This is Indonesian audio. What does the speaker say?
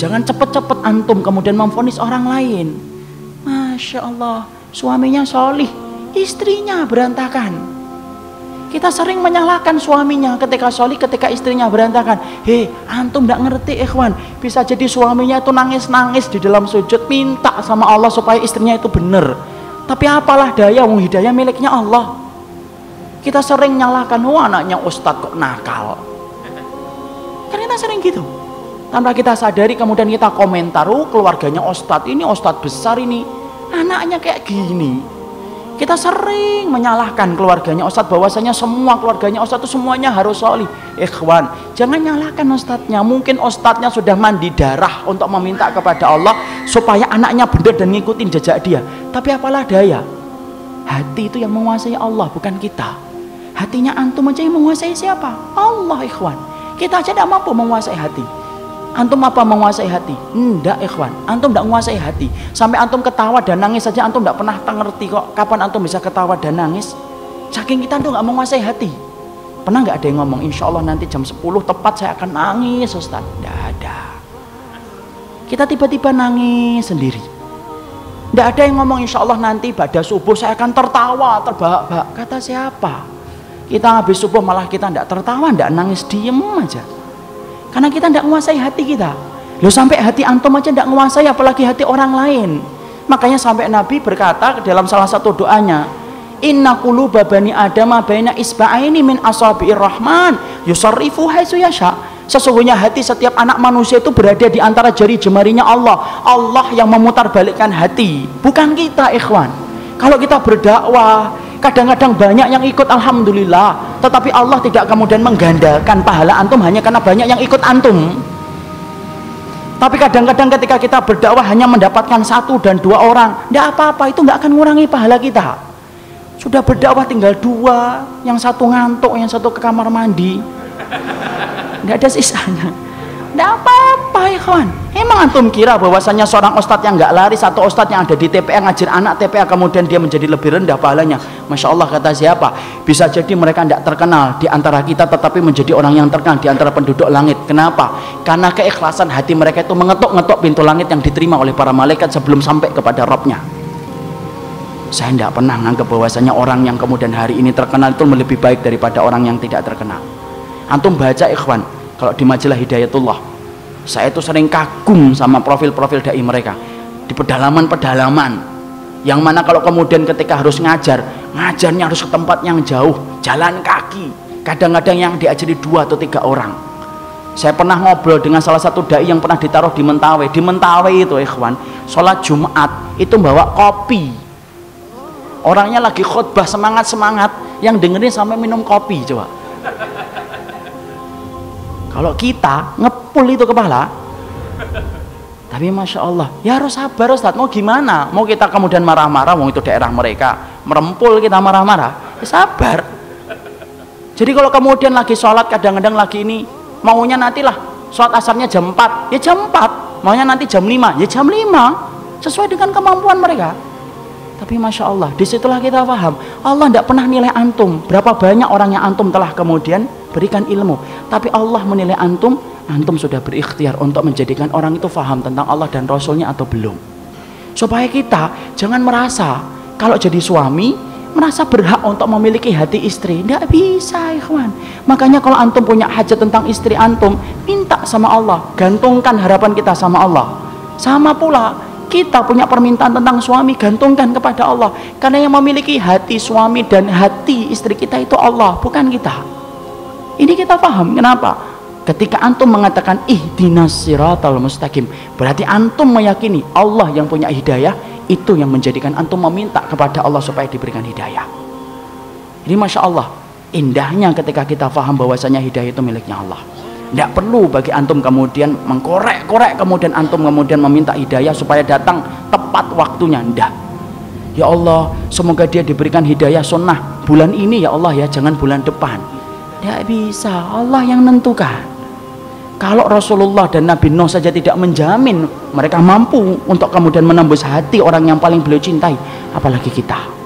Jangan cepet-cepet antum kemudian memfonis orang lain. Masya Allah, suaminya solih, istrinya berantakan. Kita sering menyalahkan suaminya ketika solih, ketika istrinya berantakan. Hei, antum tidak ngerti ikhwan. Bisa jadi suaminya itu nangis-nangis di dalam sujud, minta sama Allah supaya istrinya itu benar. Tapi apalah daya, wong hidayah miliknya Allah. Kita sering nyalahkan, oh anaknya ustadz kok nakal. Karena kita sering gitu. Tanpa kita sadari kemudian kita komentar, oh keluarganya ustadz, ini ustadz besar ini. Anaknya kayak gini kita sering menyalahkan keluarganya Ustadz bahwasanya semua keluarganya Ustadz itu semuanya harus solih. Ikhwan, jangan nyalahkan Ustadznya. Mungkin Ustadznya sudah mandi darah untuk meminta kepada Allah supaya anaknya benar dan ngikutin jejak dia. Tapi apalah daya? Hati itu yang menguasai Allah, bukan kita. Hatinya antum aja yang menguasai siapa? Allah ikhwan. Kita aja tidak mampu menguasai hati. Antum apa menguasai hati? Enggak ikhwan, antum tidak menguasai hati. Sampai antum ketawa dan nangis saja antum tidak pernah ngerti kok kapan antum bisa ketawa dan nangis. Saking kita tuh nggak menguasai hati. Pernah nggak ada yang ngomong, insya Allah nanti jam 10 tepat saya akan nangis Ustaz? Tidak ada. Kita tiba-tiba nangis sendiri. Tidak ada yang ngomong insya Allah nanti pada subuh saya akan tertawa terbahak-bahak. Kata siapa? Kita habis subuh malah kita tidak tertawa, tidak nangis, diem aja. Karena kita tidak menguasai hati kita. Loh sampai hati antum aja tidak menguasai apalagi hati orang lain. Makanya sampai Nabi berkata dalam salah satu doanya, Inna quluba bani adama baina isba'aini min asabi'ir rahman yusarrifu haitsu yasha. Sesungguhnya hati setiap anak manusia itu berada di antara jari jemarinya Allah. Allah yang memutar balikkan hati, bukan kita, ikhwan. Kalau kita berdakwah, Kadang-kadang banyak yang ikut alhamdulillah, tetapi Allah tidak kemudian menggandakan pahala antum hanya karena banyak yang ikut antum. Tapi kadang-kadang ketika kita berdakwah hanya mendapatkan satu dan dua orang, tidak apa-apa, itu nggak akan mengurangi pahala kita. Sudah berdakwah tinggal dua, yang satu ngantuk, yang satu ke kamar mandi, nggak ada sisanya. Tidak apa-apa ya kawan. Emang antum kira bahwasanya seorang ustadz yang nggak lari satu ustadz yang ada di TPA ngajar anak TPA kemudian dia menjadi lebih rendah pahalanya. Masya Allah kata siapa? Bisa jadi mereka tidak terkenal di antara kita tetapi menjadi orang yang terkenal di antara penduduk langit. Kenapa? Karena keikhlasan hati mereka itu mengetuk-ngetuk pintu langit yang diterima oleh para malaikat sebelum sampai kepada Robnya. Saya tidak pernah menganggap bahwasanya orang yang kemudian hari ini terkenal itu lebih baik daripada orang yang tidak terkenal. Antum baca ikhwan, kalau di majalah Hidayatullah saya itu sering kagum sama profil-profil dai mereka. Di pedalaman-pedalaman yang mana kalau kemudian ketika harus ngajar ngajarnya harus ke tempat yang jauh jalan kaki. Kadang-kadang yang diajari dua atau tiga orang. Saya pernah ngobrol dengan salah satu dai yang pernah ditaruh di Mentawai. Di Mentawai itu ikhwan sholat Jumat itu bawa kopi. Orangnya lagi khutbah semangat-semangat yang dengerin sampai minum kopi coba kalau kita ngepul itu kepala, tapi masya Allah, ya harus sabar Ustaz. Mau gimana? Mau kita kemudian marah-marah, mau itu daerah mereka, merempul kita marah-marah, ya sabar. Jadi kalau kemudian lagi sholat kadang-kadang lagi ini maunya nantilah sholat asarnya jam 4, ya jam 4. Maunya nanti jam 5, ya jam 5. Sesuai dengan kemampuan mereka. Tapi Masya Allah, di situlah kita paham. Allah tidak pernah nilai antum. Berapa banyak orang yang antum telah kemudian berikan ilmu. Tapi Allah menilai antum, antum sudah berikhtiar untuk menjadikan orang itu paham tentang Allah dan Rasulnya atau belum. Supaya kita jangan merasa kalau jadi suami merasa berhak untuk memiliki hati istri. Tidak bisa, ikhwan. Makanya kalau antum punya hajat tentang istri antum, minta sama Allah. Gantungkan harapan kita sama Allah. Sama pula kita punya permintaan tentang suami gantungkan kepada Allah karena yang memiliki hati suami dan hati istri kita itu Allah bukan kita ini kita paham kenapa ketika antum mengatakan ihdinas siratal mustaqim berarti antum meyakini Allah yang punya hidayah itu yang menjadikan antum meminta kepada Allah supaya diberikan hidayah ini Masya Allah indahnya ketika kita paham bahwasanya hidayah itu miliknya Allah tidak perlu bagi antum kemudian mengkorek-korek kemudian antum kemudian meminta hidayah supaya datang tepat waktunya. Tidak. Ya Allah, semoga dia diberikan hidayah sunnah bulan ini ya Allah ya, jangan bulan depan. Tidak bisa, Allah yang menentukan. Kalau Rasulullah dan Nabi Nuh saja tidak menjamin mereka mampu untuk kemudian menembus hati orang yang paling beliau cintai, apalagi kita.